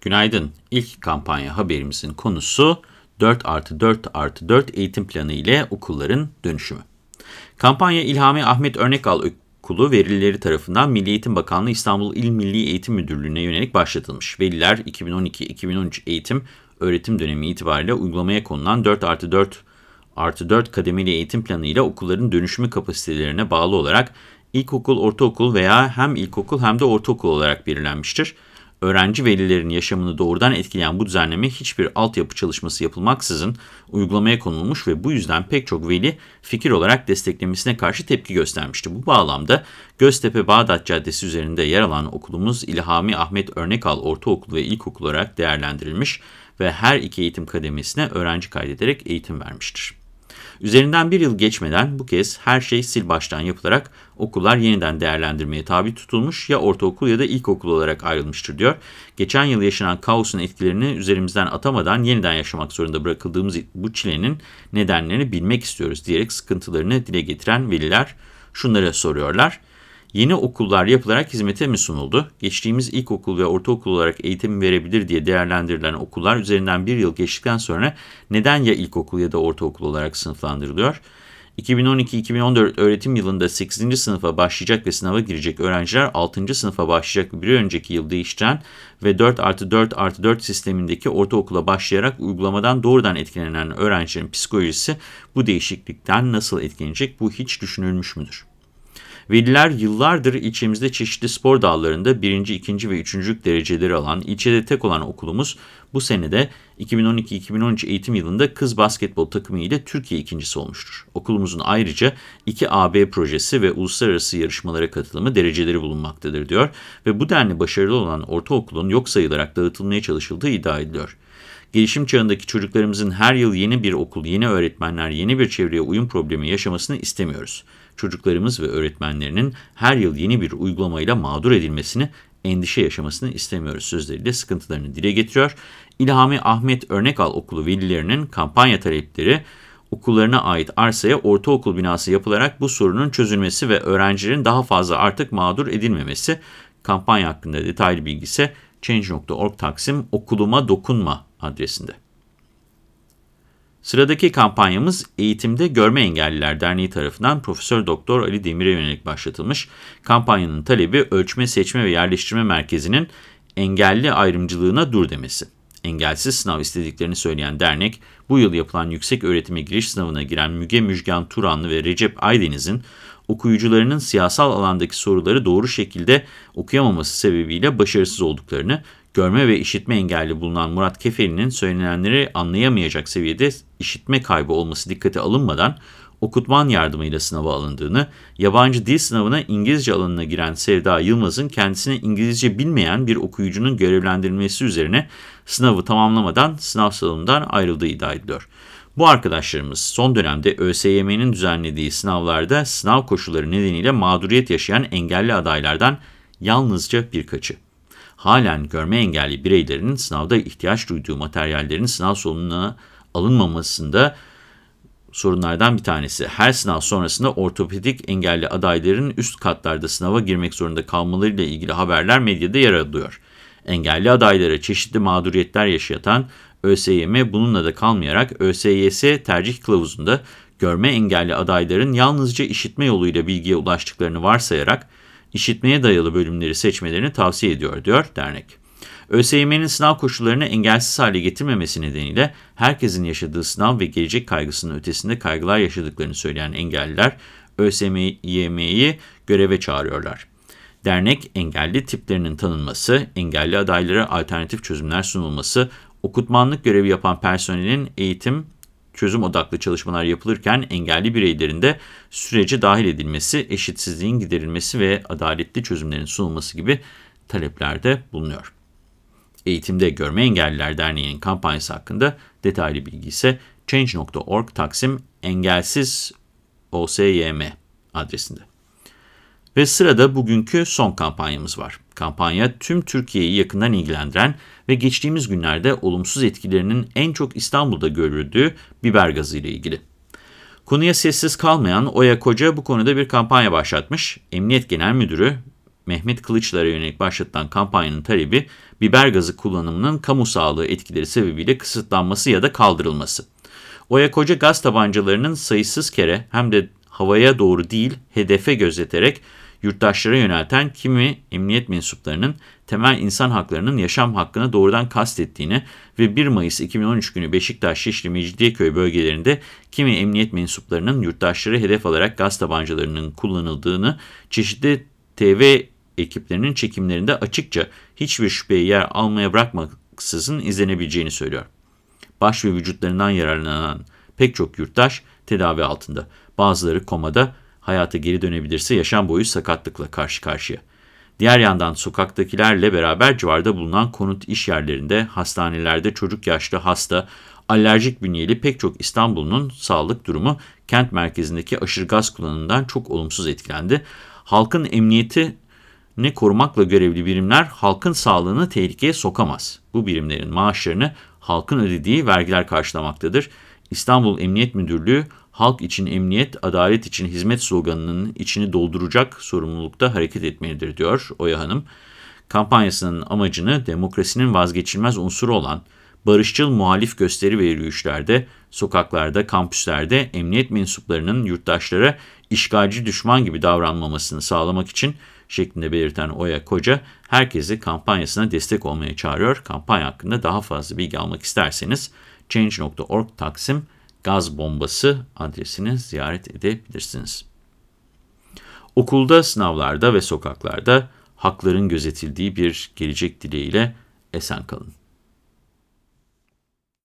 Günaydın. İlk kampanya haberimizin konusu 4 artı 4 artı 4 eğitim planı ile okulların dönüşümü. Kampanya İlhami Ahmet Örnekal Okulu velileri tarafından Milli Eğitim Bakanlığı İstanbul İl Milli Eğitim Müdürlüğü'ne yönelik başlatılmış. Veliler 2012-2013 eğitim öğretim dönemi itibariyle uygulamaya konulan 4 artı 4 artı 4 kademeli eğitim planı ile okulların dönüşümü kapasitelerine bağlı olarak ilkokul, ortaokul veya hem ilkokul hem de ortaokul olarak belirlenmiştir. Öğrenci velilerin yaşamını doğrudan etkileyen bu düzenleme hiçbir altyapı çalışması yapılmaksızın uygulamaya konulmuş ve bu yüzden pek çok veli fikir olarak desteklemesine karşı tepki göstermişti. Bu bağlamda Göztepe Bağdat Caddesi üzerinde yer alan okulumuz İlhami Ahmet Örnekal Ortaokulu ve İlkokul olarak değerlendirilmiş ve her iki eğitim kademesine öğrenci kaydederek eğitim vermiştir. Üzerinden bir yıl geçmeden bu kez her şey sil baştan yapılarak okullar yeniden değerlendirmeye tabi tutulmuş ya ortaokul ya da ilkokul olarak ayrılmıştır diyor. Geçen yıl yaşanan kaosun etkilerini üzerimizden atamadan yeniden yaşamak zorunda bırakıldığımız bu çilenin nedenlerini bilmek istiyoruz diyerek sıkıntılarını dile getiren veliler şunları soruyorlar. Yeni okullar yapılarak hizmete mi sunuldu? Geçtiğimiz ilkokul ve ortaokul olarak eğitim verebilir diye değerlendirilen okullar üzerinden bir yıl geçtikten sonra neden ya ilkokul ya da ortaokul olarak sınıflandırılıyor? 2012-2014 öğretim yılında 8. sınıfa başlayacak ve sınava girecek öğrenciler 6. sınıfa başlayacak bir önceki yıl değiştiren ve 4 artı 4 artı 4 sistemindeki ortaokula başlayarak uygulamadan doğrudan etkilenen öğrencilerin psikolojisi bu değişiklikten nasıl etkilenecek bu hiç düşünülmüş müdür? Veliler yıllardır ilçemizde çeşitli spor dallarında birinci, ikinci ve üçüncülük dereceleri alan, ilçede tek olan okulumuz bu senede 2012-2013 eğitim yılında kız basketbol takımı ile Türkiye ikincisi olmuştur. Okulumuzun ayrıca 2 AB projesi ve uluslararası yarışmalara katılımı dereceleri bulunmaktadır diyor ve bu denli başarılı olan ortaokulun yok sayılarak dağıtılmaya çalışıldığı iddia ediliyor. Gelişim çağındaki çocuklarımızın her yıl yeni bir okul, yeni öğretmenler, yeni bir çevreye uyum problemi yaşamasını istemiyoruz çocuklarımız ve öğretmenlerinin her yıl yeni bir uygulamayla mağdur edilmesini, endişe yaşamasını istemiyoruz sözleriyle sıkıntılarını dile getiriyor. İlhami Ahmet Örnekal Okulu velilerinin kampanya talepleri okullarına ait arsaya ortaokul binası yapılarak bu sorunun çözülmesi ve öğrencilerin daha fazla artık mağdur edilmemesi. Kampanya hakkında detaylı bilgi ise Change.org Taksim Okuluma Dokunma adresinde. Sıradaki kampanyamız Eğitimde Görme Engelliler Derneği tarafından Profesör Doktor Ali Demir'e yönelik başlatılmış. Kampanyanın talebi Ölçme, Seçme ve Yerleştirme Merkezi'nin engelli ayrımcılığına dur demesi. Engelsiz sınav istediklerini söyleyen dernek, bu yıl yapılan yüksek öğretime giriş sınavına giren Müge Müjgan Turanlı ve Recep Aydeniz'in okuyucularının siyasal alandaki soruları doğru şekilde okuyamaması sebebiyle başarısız olduklarını, görme ve işitme engelli bulunan Murat Kefeli'nin söylenenleri anlayamayacak seviyede işitme kaybı olması dikkate alınmadan okutman yardımıyla sınava alındığını, yabancı dil sınavına İngilizce alanına giren Sevda Yılmaz'ın kendisine İngilizce bilmeyen bir okuyucunun görevlendirilmesi üzerine sınavı tamamlamadan sınav salonundan ayrıldığı iddia ediliyor. Bu arkadaşlarımız son dönemde ÖSYM'nin düzenlediği sınavlarda sınav koşulları nedeniyle mağduriyet yaşayan engelli adaylardan yalnızca birkaçı halen görme engelli bireylerin sınavda ihtiyaç duyduğu materyallerin sınav sonuna alınmamasında sorunlardan bir tanesi. Her sınav sonrasında ortopedik engelli adayların üst katlarda sınava girmek zorunda kalmalarıyla ilgili haberler medyada yer alıyor. Engelli adaylara çeşitli mağduriyetler yaşatan ÖSYM bununla da kalmayarak ÖSYS tercih kılavuzunda görme engelli adayların yalnızca işitme yoluyla bilgiye ulaştıklarını varsayarak işitmeye dayalı bölümleri seçmelerini tavsiye ediyor, diyor dernek. ÖSYM'nin sınav koşullarını engelsiz hale getirmemesi nedeniyle herkesin yaşadığı sınav ve gelecek kaygısının ötesinde kaygılar yaşadıklarını söyleyen engelliler ÖSYM'yi göreve çağırıyorlar. Dernek engelli tiplerinin tanınması, engelli adaylara alternatif çözümler sunulması, okutmanlık görevi yapan personelin eğitim çözüm odaklı çalışmalar yapılırken engelli bireylerin de sürece dahil edilmesi, eşitsizliğin giderilmesi ve adaletli çözümlerin sunulması gibi taleplerde bulunuyor. Eğitimde Görme Engelliler Derneği'nin kampanyası hakkında detaylı bilgi ise change.org Taksim Engelsiz OSYM adresinde. Ve sırada bugünkü son kampanyamız var. Kampanya tüm Türkiye'yi yakından ilgilendiren ve geçtiğimiz günlerde olumsuz etkilerinin en çok İstanbul'da görüldüğü biber gazı ile ilgili. Konuya sessiz kalmayan Oya Koca bu konuda bir kampanya başlatmış. Emniyet Genel Müdürü Mehmet Kılıçlar'a yönelik başlatılan kampanyanın talebi biber gazı kullanımının kamu sağlığı etkileri sebebiyle kısıtlanması ya da kaldırılması. Oya Koca gaz tabancalarının sayısız kere hem de havaya doğru değil hedefe gözeterek yurttaşlara yönelten kimi emniyet mensuplarının temel insan haklarının yaşam hakkını doğrudan kastettiğini ve 1 Mayıs 2013 günü Beşiktaş, Şişli, Mecidiyeköy bölgelerinde kimi emniyet mensuplarının yurttaşları hedef alarak gaz tabancalarının kullanıldığını çeşitli TV ekiplerinin çekimlerinde açıkça hiçbir şüpheye yer almaya bırakmaksızın izlenebileceğini söylüyor. Baş ve vücutlarından yararlanan pek çok yurttaş tedavi altında. Bazıları komada, hayata geri dönebilirse yaşam boyu sakatlıkla karşı karşıya. Diğer yandan sokaktakilerle beraber civarda bulunan konut iş yerlerinde, hastanelerde çocuk yaşlı hasta, alerjik bünyeli pek çok İstanbul'un sağlık durumu kent merkezindeki aşırı gaz kullanımından çok olumsuz etkilendi. Halkın emniyetini korumakla görevli birimler halkın sağlığını tehlikeye sokamaz. Bu birimlerin maaşlarını halkın ödediği vergiler karşılamaktadır. İstanbul Emniyet Müdürlüğü halk için emniyet, adalet için hizmet sloganının içini dolduracak sorumlulukta hareket etmelidir diyor Oya Hanım. Kampanyasının amacını demokrasinin vazgeçilmez unsuru olan barışçıl muhalif gösteri ve yürüyüşlerde, sokaklarda, kampüslerde emniyet mensuplarının yurttaşlara işgalci düşman gibi davranmamasını sağlamak için şeklinde belirten Oya Koca, herkesi kampanyasına destek olmaya çağırıyor. Kampanya hakkında daha fazla bilgi almak isterseniz change.org taksim gaz bombası adresini ziyaret edebilirsiniz. Okulda, sınavlarda ve sokaklarda hakların gözetildiği bir gelecek dileğiyle esen kalın.